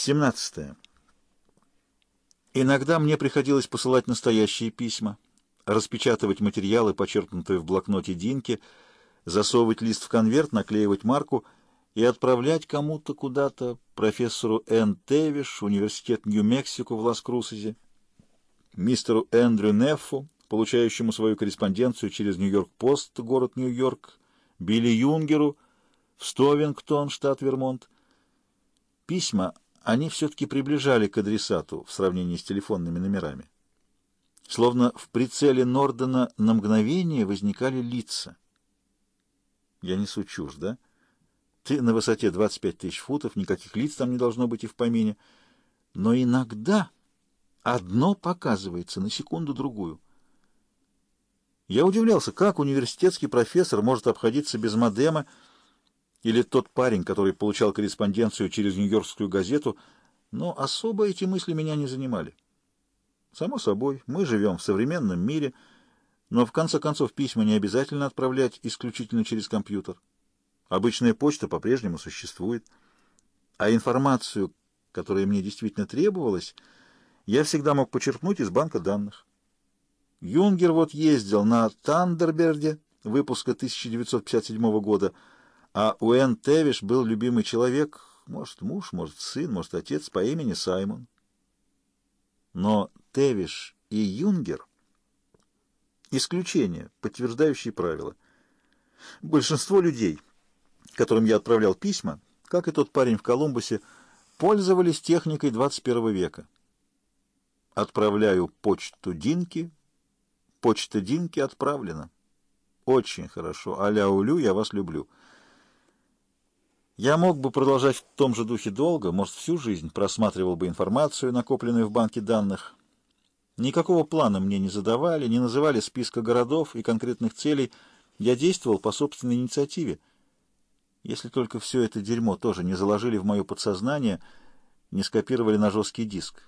17. Иногда мне приходилось посылать настоящие письма, распечатывать материалы, почерпнутые в блокноте Динки, засовывать лист в конверт, наклеивать марку и отправлять кому-то куда-то, профессору Н. Тевиш, университет Нью-Мексико в Лас-Крусезе, мистеру Эндрю Неффу, получающему свою корреспонденцию через Нью-Йорк-Пост, город Нью-Йорк, Билли Юнгеру в Стовингтон, штат Вермонт. Письма они все-таки приближали к адресату в сравнении с телефонными номерами. Словно в прицеле Нордена на мгновение возникали лица. Я несу чушь, да? Ты на высоте 25 тысяч футов, никаких лиц там не должно быть и в помине. Но иногда одно показывается на секунду-другую. Я удивлялся, как университетский профессор может обходиться без модема, или тот парень, который получал корреспонденцию через Нью-Йоркскую газету, но особо эти мысли меня не занимали. Само собой, мы живем в современном мире, но в конце концов письма не обязательно отправлять исключительно через компьютер. Обычная почта по-прежнему существует, а информацию, которая мне действительно требовалась, я всегда мог почерпнуть из банка данных. Юнгер вот ездил на Thunderbird е выпуска 1957 года, а у Энн Тевиш был любимый человек, может, муж, может, сын, может, отец, по имени Саймон. Но Тевиш и Юнгер — исключения, подтверждающие правила. Большинство людей, которым я отправлял письма, как и тот парень в Колумбусе, пользовались техникой 21 века. Отправляю почту Динки, почта Динки отправлена. Очень хорошо. Аля Улю, я вас люблю. Я мог бы продолжать в том же духе долго, может, всю жизнь просматривал бы информацию, накопленную в банке данных. Никакого плана мне не задавали, не называли списка городов и конкретных целей. Я действовал по собственной инициативе. Если только все это дерьмо тоже не заложили в мое подсознание, не скопировали на жесткий диск.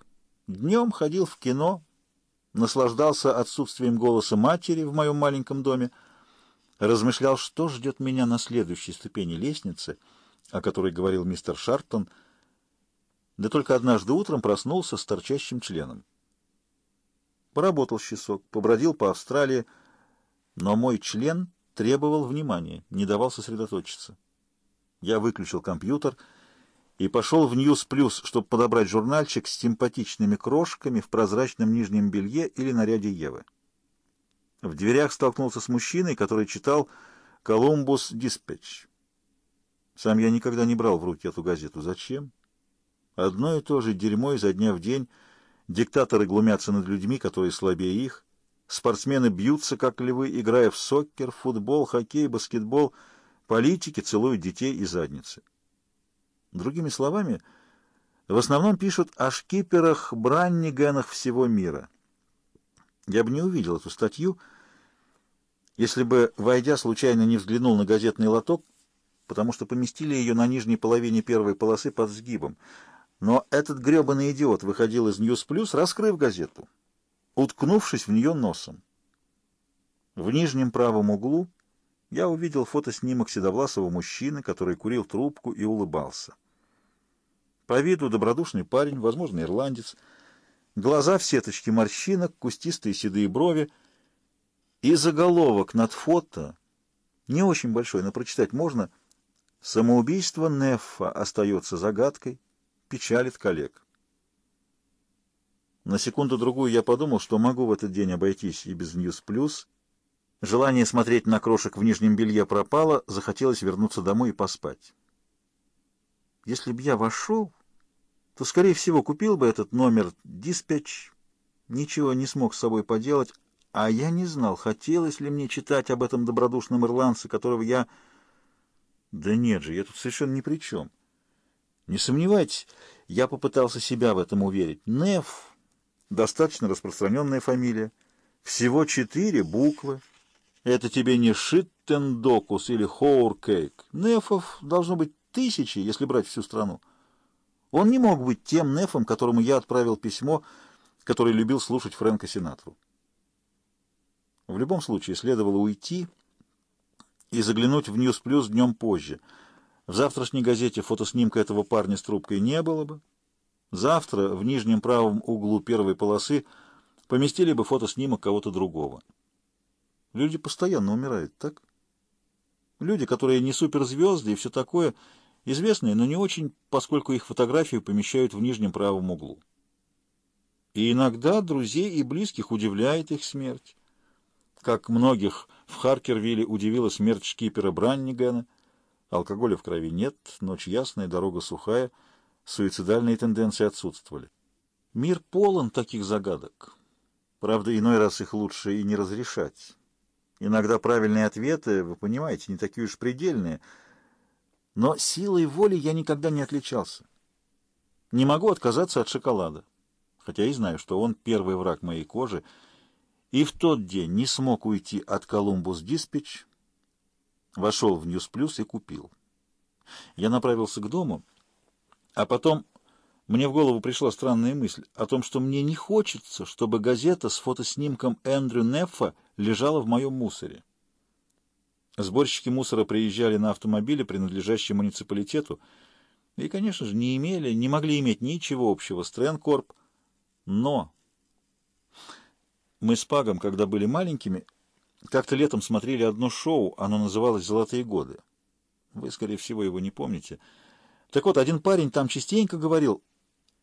Днем ходил в кино, наслаждался отсутствием голоса матери в моем маленьком доме, размышлял, что ждет меня на следующей ступени лестницы — о которой говорил мистер Шарптон, да только однажды утром проснулся с торчащим членом. Поработал часок, побродил по Австралии, но мой член требовал внимания, не давал сосредоточиться. Я выключил компьютер и пошел в News Plus, чтобы подобрать журнальчик с симпатичными крошками в прозрачном нижнем белье или наряде Евы. В дверях столкнулся с мужчиной, который читал «Колумбус Диспетч». Сам я никогда не брал в руки эту газету. Зачем? Одно и то же дерьмо изо дня в день. Диктаторы глумятся над людьми, которые слабее их. Спортсмены бьются, как львы, играя в сокер, футбол, хоккей, баскетбол. Политики целуют детей и задницы. Другими словами, в основном пишут о шкиперах, браннигенах всего мира. Я бы не увидел эту статью, если бы, войдя, случайно не взглянул на газетный лоток, потому что поместили ее на нижней половине первой полосы под сгибом. Но этот гребаный идиот выходил из News Plus, раскрыв газету, уткнувшись в нее носом. В нижнем правом углу я увидел фотоснимок седовласого мужчины, который курил трубку и улыбался. По виду добродушный парень, возможно, ирландец, глаза в сеточке морщинок, кустистые седые брови и заголовок над фото, не очень большой, но прочитать можно — Самоубийство Неффа остается загадкой, печалит коллег. На секунду-другую я подумал, что могу в этот день обойтись и без News Plus. Желание смотреть на крошек в нижнем белье пропало, захотелось вернуться домой и поспать. Если бы я вошел, то, скорее всего, купил бы этот номер «Dispatch», ничего не смог с собой поделать, а я не знал, хотелось ли мне читать об этом добродушном ирландце, которого я да нет же, я тут совершенно ни при чем. Не сомневайтесь, я попытался себя в этом уверить. Неф — достаточно распространенная фамилия. Всего четыре буквы. Это тебе не Шиттендокус или Хоуркейк. Нефов должно быть тысячи, если брать всю страну. Он не мог быть тем Нефом, которому я отправил письмо, который любил слушать Фрэнка Синатру. В любом случае, следовало уйти и заглянуть в Ньюс Плюс днем позже. В завтрашней газете фотоснимка этого парня с трубкой не было бы, Завтра в нижнем правом углу первой полосы поместили бы фотоснимок кого-то другого. Люди постоянно умирают, так? Люди, которые не суперзвезды и все такое, известные, но не очень, поскольку их фотографию помещают в нижнем правом углу. И иногда друзей и близких удивляет их смерть. Как многих в Харкервилле удивила смерть шкипера Браннигана. Алкоголя в крови нет, ночь ясная, дорога сухая, суицидальные тенденции отсутствовали. Мир полон таких загадок. Правда, иной раз их лучше и не разрешать. Иногда правильные ответы, вы понимаете, не такие уж предельные. Но силой воли я никогда не отличался. Не могу отказаться от шоколада, хотя и знаю, что он первый враг моей кожи, и в тот день не смог уйти от Колумбус Диспетч, вошел в Ньюс Плюс и купил. Я направился к дому, а потом мне в голову пришла странная мысль о том, что мне не хочется, чтобы газета с фотоснимком Эндрю Неффа лежала в моем мусоре. Сборщики мусора приезжали на автомобиле, принадлежащем муниципалитету, и, конечно же, не имели, не могли иметь ничего общего с Тренкорп, но мы с Пагом, когда были маленькими, как-то летом смотрели одно шоу, оно называлось «Золотые годы». Вы, скорее всего, его не помните. Так вот, один парень там частенько говорил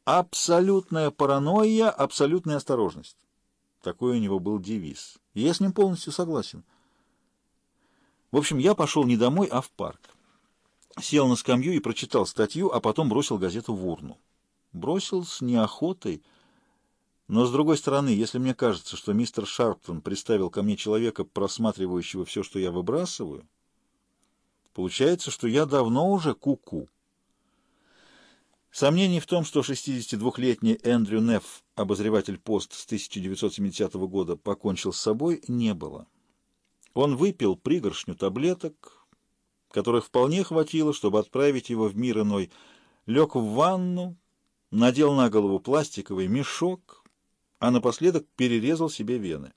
Абсолютная паранойя, абсолютная осторожность. Такой у него был девиз. И я с ним полностью согласен. В общем, я пошел не домой, а в парк. Сел на скамью и прочитал статью, а потом бросил газету в урну. Бросил с неохотой, но, с другой стороны, если мне кажется, что мистер Шарптон представил ко мне человека, просматривающего все, что я выбрасываю, получается, что я давно уже куку. -ку. Сомнений в том, что 62-летний Эндрю Нефф, обозреватель пост с 1970 года, покончил с собой, не было. Он выпил пригоршню таблеток, которых вполне хватило, чтобы отправить его в мир иной, лег в ванну, надел на голову пластиковый мешок, а напоследок перерезал себе вены.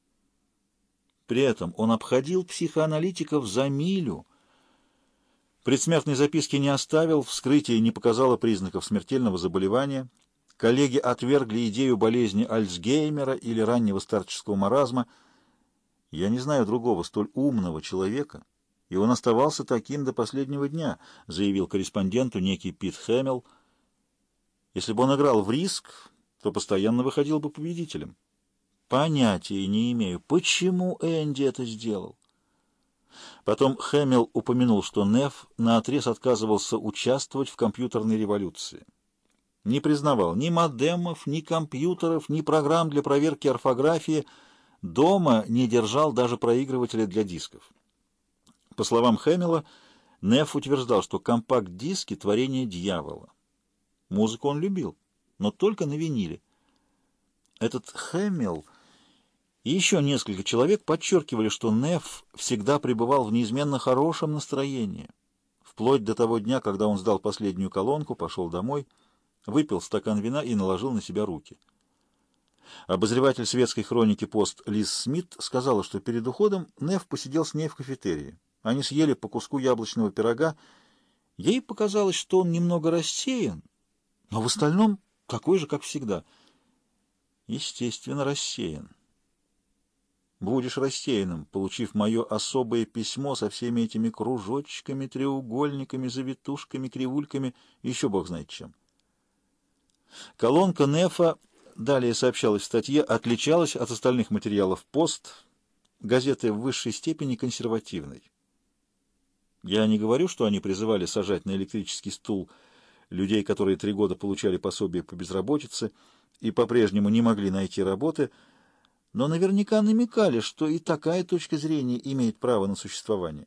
При этом он обходил психоаналитиков за милю, Предсмертной записки не оставил, вскрытие не показало признаков смертельного заболевания. Коллеги отвергли идею болезни Альцгеймера или раннего старческого маразма. Я не знаю другого столь умного человека, и он оставался таким до последнего дня, заявил корреспонденту некий Пит Хэмилл. Если бы он играл в риск, то постоянно выходил бы победителем. Понятия не имею, почему Энди это сделал. Потом Хэмилл упомянул, что Неф наотрез отказывался участвовать в компьютерной революции. Не признавал ни модемов, ни компьютеров, ни программ для проверки орфографии, дома не держал даже проигрывателя для дисков. По словам Хэмилла, Неф утверждал, что компакт-диски — творение дьявола. Музыку он любил, но только на виниле. Этот Хэмилл и еще несколько человек подчеркивали, что Неф всегда пребывал в неизменно хорошем настроении. Вплоть до того дня, когда он сдал последнюю колонку, пошел домой, выпил стакан вина и наложил на себя руки. Обозреватель светской хроники «Пост» Лиз Смит сказала, что перед уходом Неф посидел с ней в кафетерии. Они съели по куску яблочного пирога. Ей показалось, что он немного рассеян, но в остальном такой же, как всегда. Естественно, рассеян. Будешь рассеянным, получив мое особое письмо со всеми этими кружочками, треугольниками, завитушками, кривульками, еще бог знает чем. Колонка Нефа, далее сообщалось в статье, отличалась от остальных материалов «Пост», газеты в высшей степени консервативной. Я не говорю, что они призывали сажать на электрический стул людей, которые три года получали пособие по безработице и по-прежнему не могли найти работы, но наверняка намекали, что и такая точка зрения имеет право на существование.